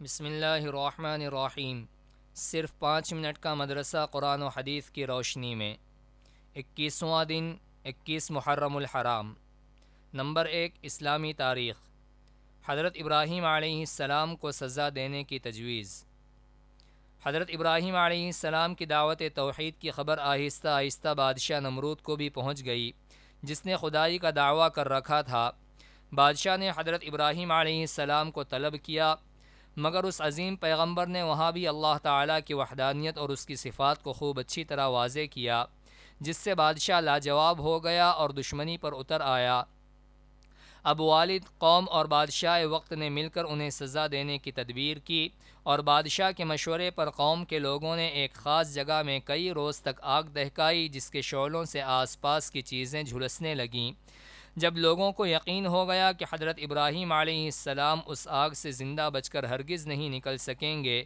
بسم اللہ الرحمن الرحیم۔ صرف پانچ منٹ کا مدرسہ قرآن و حدیث کی روشنی میں۔ اکیسواں دن، اکیس محرم الحرام۔ نمبر ایک، اسلامی تاریخ۔ حضرت ابراہیم علیہ السلام کو سزا دینے کی تجویز۔ حضرت ابراہیم علیہ السلام کی دعوت توحید کی خبر آہستہ آہستہ بادشاہ نمرود کو بھی پہنچ گئی، جس نے خدائی کا دعویٰ کر رکھا تھا۔ بادشاہ نے حضرت ابراہیم علیہ السلام کو طلب کیا مگر اس عظیم پیغمبر نے وہاں بھی اللہ تعالیٰ کی وحدانیت اور اس کی صفات کو خوب اچھی طرح واضح کیا، جس سے بادشاہ لاجواب ہو گیا اور دشمنی پر اتر آیا۔ اب والد قوم اور بادشاہ وقت نے مل کر انہیں سزا دینے کی تدبیر کی اور بادشاہ کے مشورے پر قوم کے لوگوں نے ایک خاص جگہ میں کئی روز تک آگ دہکائی، جس کے شعلوں سے آس پاس کی چیزیں جھلسنے لگیں۔ جب لوگوں کو یقین ہو گیا کہ حضرت ابراہیم علیہ السلام اس آگ سے زندہ بچ کر ہرگز نہیں نکل سکیں گے،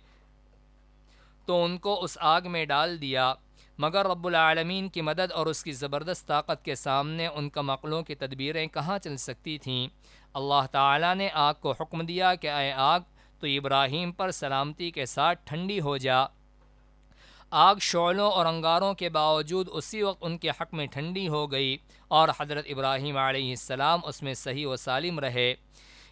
تو ان کو اس آگ میں ڈال دیا۔ مگر رب العالمین کی مدد اور اس کی زبردست طاقت کے سامنے ان کا مقلوں کی تدبیریں کہاں چل سکتی تھیں؟ اللہ تعالیٰ نے آگ کو حکم دیا کہ اے آگ، تو ابراہیم پر سلامتی کے ساتھ ٹھنڈی ہو جا۔ آگ شعلوں اور انگاروں کے باوجود اسی وقت ان کے حق میں ٹھنڈی ہو گئی اور حضرت ابراہیم علیہ السلام اس میں صحیح و سالم رہے۔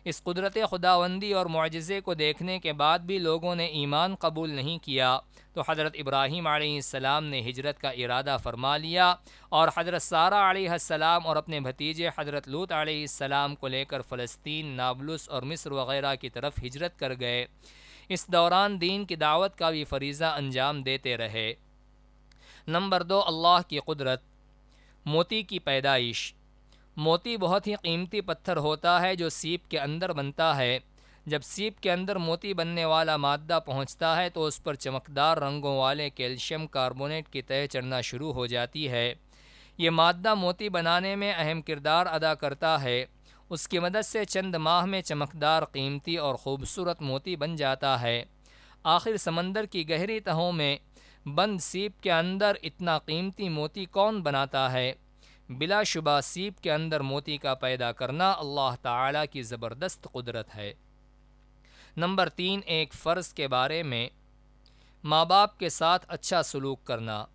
اس قدرت خداوندی اور معجزے کو دیکھنے کے بعد بھی لوگوں نے ایمان قبول نہیں کیا۔ تو حضرت ابراہیم علیہ السلام نے ہجرت کا ارادہ فرما لیا اور حضرت سارہ علیہ السلام اور اپنے بھتیجے حضرت لوت علیہ السلام کو لے کر فلسطین، نابلس اور مصر وغیرہ کی طرف ہجرت کر گئے۔ اس دوران دین کی دعوت کا بھی فریضہ انجام دیتے رہے۔ نمبر دو، اللہ کی قدرت۔ موتی کی پیدائش۔ موتی بہت ہی قیمتی پتھر ہوتا ہے جو سیپ کے اندر بنتا ہے۔ جب سیپ کے اندر موتی بننے والا مادہ پہنچتا ہے تو اس پر چمکدار رنگوں والے کیلشیم کاربونیٹ کی طے چڑھنا شروع ہو جاتی ہے۔ یہ مادہ موتی بنانے میں اہم کردار ادا کرتا ہے۔ اس کی مدد سے چند ماہ میں چمکدار قیمتی اور خوبصورت موتی بن جاتا ہے۔ آخر سمندر کی گہری تہوں میں بند سیپ کے اندر اتنا قیمتی موتی کون بناتا ہے؟ بلا شبہ سیپ کے اندر موتی کا پیدا کرنا اللہ تعالیٰ کی زبردست قدرت ہے۔ نمبر تین، ایک فرض کے بارے میں ماں باپ کے ساتھ اچھا سلوک کرنا۔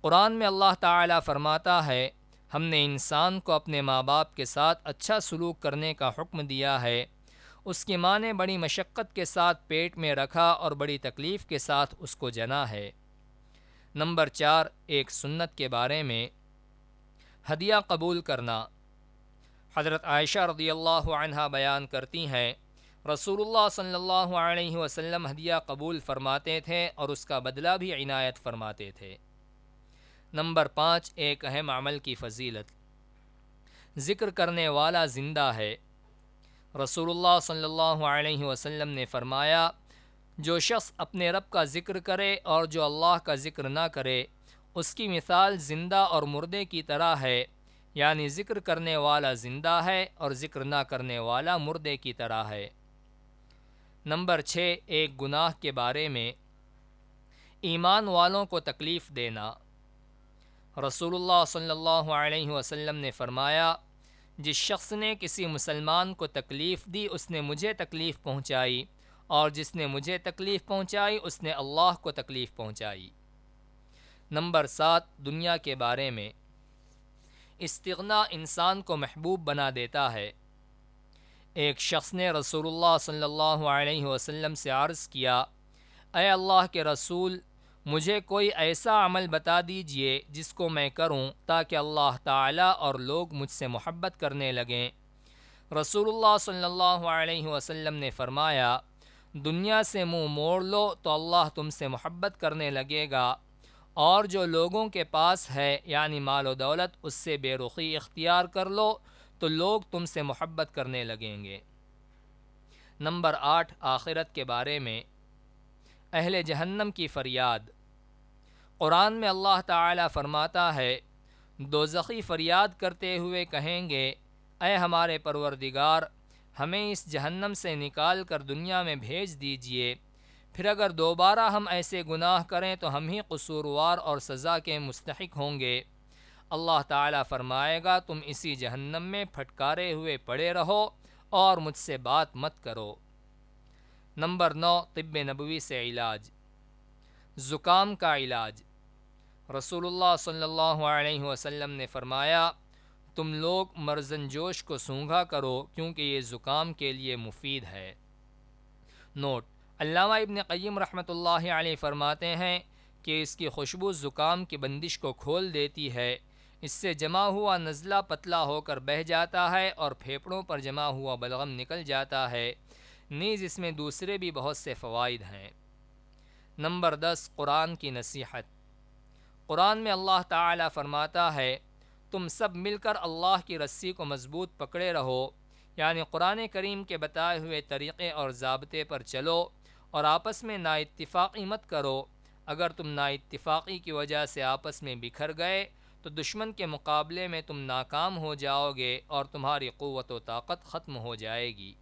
قرآن میں اللہ تعالیٰ فرماتا ہے ہم نے انسان کو اپنے ماں باپ کے ساتھ اچھا سلوک کرنے کا حکم دیا ہے۔ اس کی ماں نے بڑی مشقت کے ساتھ پیٹ میں رکھا اور بڑی تکلیف کے ساتھ اس کو جنا ہے۔ نمبر چار، ایک سنت کے بارے میں۔ ہدیہ قبول کرنا۔ حضرت عائشہ رضی اللہ عنہ بیان کرتی ہیں، رسول اللہ صلی اللہ علیہ وسلم ہدیہ قبول فرماتے تھے اور اس کا بدلہ بھی عنایت فرماتے تھے۔ نمبر پانچ، ایک اہم عمل کی فضیلت۔ ذکر کرنے والا زندہ ہے۔ رسول اللہ صلی اللہ علیہ وسلم نے فرمایا، جو شخص اپنے رب کا ذکر کرے اور جو اللہ کا ذکر نہ کرے، اس کی مثال زندہ اور مردے کی طرح ہے۔ یعنی ذکر کرنے والا زندہ ہے اور ذکر نہ کرنے والا مردے کی طرح ہے۔ نمبر چھ، ایک گناہ کے بارے میں۔ ایمان والوں کو تکلیف دینا۔ رسول اللہ صلی اللہ علیہ وسلم نے فرمایا، جس شخص نے کسی مسلمان کو تکلیف دی، اس نے مجھے تکلیف پہنچائی، اور جس نے مجھے تکلیف پہنچائی، اس نے اللہ کو تکلیف پہنچائی۔ نمبر سات، دنیا کے بارے میں۔ استغنا انسان کو محبوب بنا دیتا ہے۔ ایک شخص نے رسول اللہ صلی اللہ علیہ وسلم سے عرض کیا، اے اللہ کے رسول مجھے کوئی ایسا عمل بتا دیجیے جس کو میں کروں تاکہ اللہ تعالیٰ اور لوگ مجھ سے محبت کرنے لگیں۔ رسول اللہ صلی اللہ علیہ وسلم نے فرمایا، دنیا سے منہ موڑ لو تو اللہ تم سے محبت کرنے لگے گا۔ اور جو لوگوں کے پاس ہے یعنی مال و دولت، اس سے بے رخی اختیار کر لو تو لوگ تم سے محبت کرنے لگیں گے۔ نمبر آٹھ، آخرت کے بارے میں۔ اہل جہنم کی فریاد۔ قرآن میں اللہ تعالیٰ فرماتا ہے دو زخی فریاد کرتے ہوئے کہیں گے، اے ہمارے پروردگار، ہمیں اس جہنم سے نکال کر دنیا میں بھیج دیجیے۔ پھر اگر دوبارہ ہم ایسے گناہ کریں تو ہم ہی قصوروار اور سزا کے مستحق ہوں گے۔ اللہ تعالیٰ فرمائے گا، تم اسی جہنم میں پھٹکارے ہوئے پڑے رہو اور مجھ سے بات مت کرو۔ نمبر نو، طب نبوی سے علاج۔ زکام کا علاج۔ رسول اللہ صلی اللہ علیہ وسلم نے فرمایا، تم لوگ مرزن جوش کو سونگھا کرو کیونکہ یہ زکام کے لیے مفید ہے۔ نوٹ، علامہ ابن قیم رحمۃ اللہ علیہ فرماتے ہیں کہ اس کی خوشبو زکام کی بندش کو کھول دیتی ہے۔ اس سے جمع ہوا نزلہ پتلا ہو کر بہہ جاتا ہے اور پھیپڑوں پر جمع ہوا بلغم نکل جاتا ہے۔ نیز اس میں دوسرے بھی بہت سے فوائد ہیں۔ نمبر دس، قرآن کی نصیحت۔ قرآن میں اللہ تعالی فرماتا ہے، تم سب مل کر اللہ کی رسی کو مضبوط پکڑے رہو یعنی قرآن کریم کے بتائے ہوئے طریقے اور ضابطے پر چلو اور آپس میں نا اتفاقی مت کرو۔ اگر تم نا اتفاقی کی وجہ سے آپس میں بکھر گئے، تو دشمن کے مقابلے میں تم ناکام ہو جاؤ گے اور تمہاری قوت و طاقت ختم ہو جائے گی۔